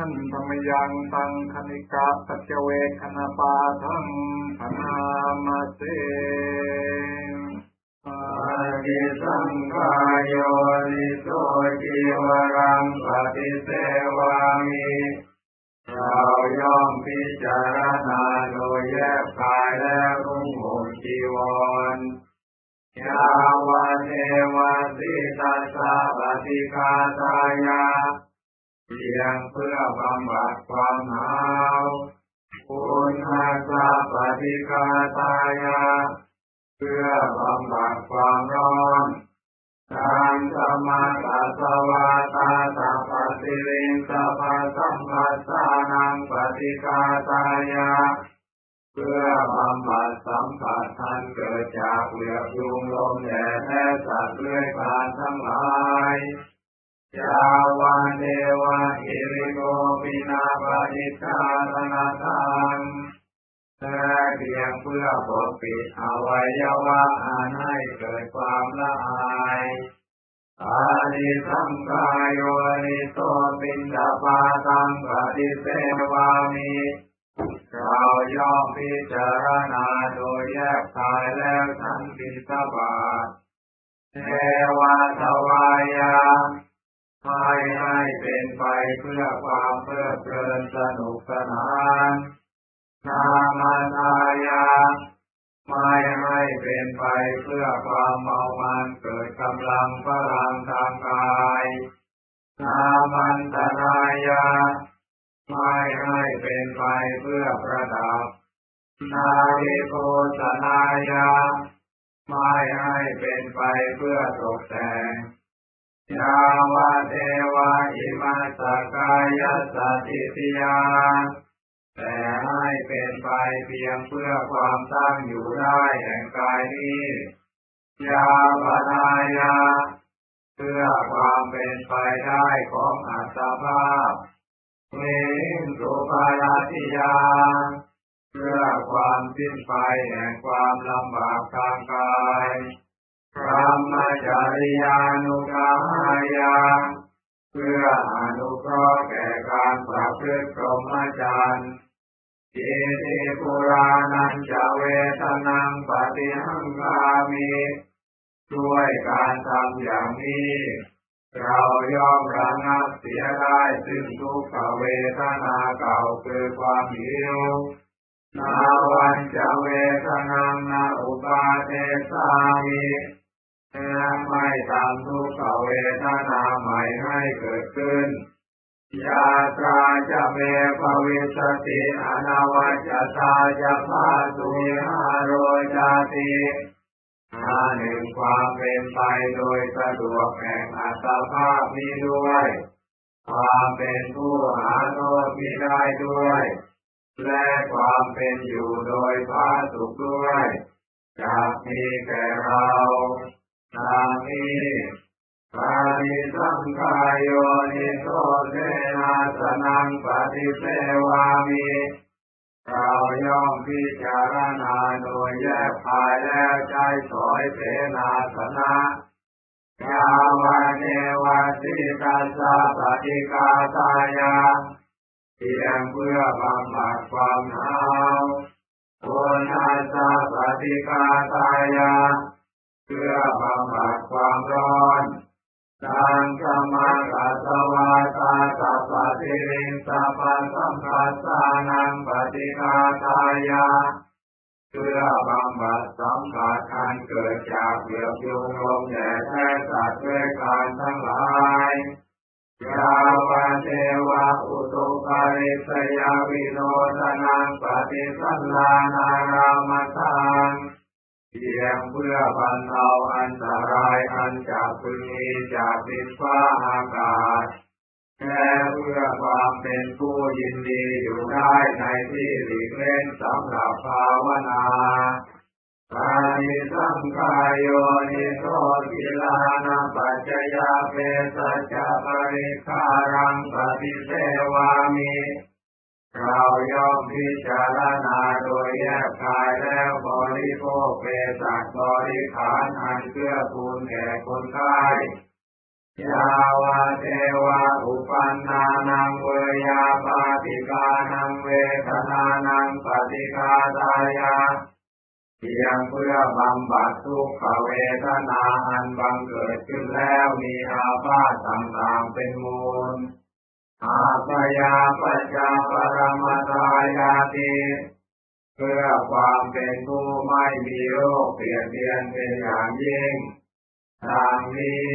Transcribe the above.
ท่านธรรมยังตังคณิกาปัจเวคณปาทังพนามาเสอาทิสังขายโยนิโสจิวรังปฏิเสวามิเราย่อมพิจารณาโดยแยกกายและรุ่งห่มจีวรยาวเทวสิตัสสะปฏิคาตายา เพียงเพื่อบำบัดความหนาวคุณอาสาปฏิคาตายา เพื่อบำบัดความร้อนทางสมาตัสวาตาสัพสิริงสัพสัมปัสสานังปฏิคาตายา เพื่อบำบัดสัมผัสทันเกิดจากเหลือยุงลมแดดและสัตว์เลื้อยคลานทั้งหลาย ยาวาเดวะอิริโกปินาปฏิชาตนาทังแต่เพียงเพื่อปกปิดอวัยวะอันให้เกิดความละอายอานิสังกายโยนิโสปินดาปาตังปฏิเสวามิเราย่อมพิจารณาโดยแยกกายแล้วทั้งปิสบาทเทวาทวายา ไม่ให้เป็นไปเพื่อความเพลิดเพลินสนุกสนานนามาทายาไม่ให้เป็นไปเพื่อความเมามันเกิดกำลังพลังทางกายนามันตรายาไม่ให้เป็นไปเพื่อประดับ นาริโภสนายาไม่ให้เป็นไปเพื่อตกแต่ง ยาวะเทวะอิมาสกายสติติยาแต่ให้เป็นไปเพียงเพื่อความตั้งอยู่ได้แห่งกายนี้ยาปนายาเพื่อความเป็นไปได้ของอัตภาพเมสุภาลาติยาเพื่อความสิ้นไปแห่งความลำบากทางกาย มจาริยานุกายาเพื่ออนุเคราะห์แก่การประพฤติพรหมจรรย์อิติปุรานันจะเวทนังปฏิหังคามิด้วยการทำอย่างนี้ เราย่อมระงับเสียได้ซึ่งทุกขเวทนาเก่าคือความหิวนาวันจะเวทนังนาอุปาเทสามิ และไม่ทำทุกขเวทนาใหม่ให้เกิดขึ้นยาตราจะเมภวิสติอนาวัจตาจะพาสุยหาโรจาติอาหนึ่งความเป็นไปโดยสะดวกแห่งอัตภาพนี้ด้วย ความเป็นผู้หาโทษมีได้ด้วย และความเป็นอยู่โดยพาสุขด้วยจากมีแก่เรา ทางนี้ปาริสังขายโยนิโสเทนาสนังปฏิเสวามิเราย่อมพิจารณาโดยแยกภายแล้วใจสอยเสนาสนะยาวะเนวสิตัสสะปฏิกาตายาเพียงเพื่อบำบัดความหนาวโอนาสะปฏิกาตายา เพื่อบำบัดความร้อนสังสมากัสวาตาสัพพิริสัพสัมปัสสานังปฏิฆาตายาเพื่อบำบัดสัมผัสอันเกิดจากเหลือบยุงลมแดดแท้สัตว์ด้วยการทั้งหลายยาวะเทวะอุตุปาริสยาวิโนทนังปปฏิสัลลานารามัตถัง เพียงเพื่อบรรเทาอันตรายอันจะพึงมีจากดินฟ้าอากาศและเพื่อความเป็นผู้ยินดีอยู่ได้ในที่หลีกเร้นสำหรับภาวนาปานิสังกายโยนิโสกิลานาปัจจยาเปสัจจปริคารังปฏิเสวามิ เราย่อมพิจารณาโดยแยกกายแล้วบริโภคเปสัตบริขารอันเพื่อปูนแก่คนไข้ยาวะเทวะอุปันนานังเวยาปาติกานังเวทนานังปฏิฆาตายาเพียงเพื่อบำบัดทุกขเวทนาอันบังเกิดขึ้นแล้วมีอาพาธต่างๆเป็นมูล อาปยาปัจจาปรมาตายาติเพื่อความเป็นผู้ไม่มีโรคเปลี่ยนเปลี่ยนเป็นอย่างยิ่งทางนี้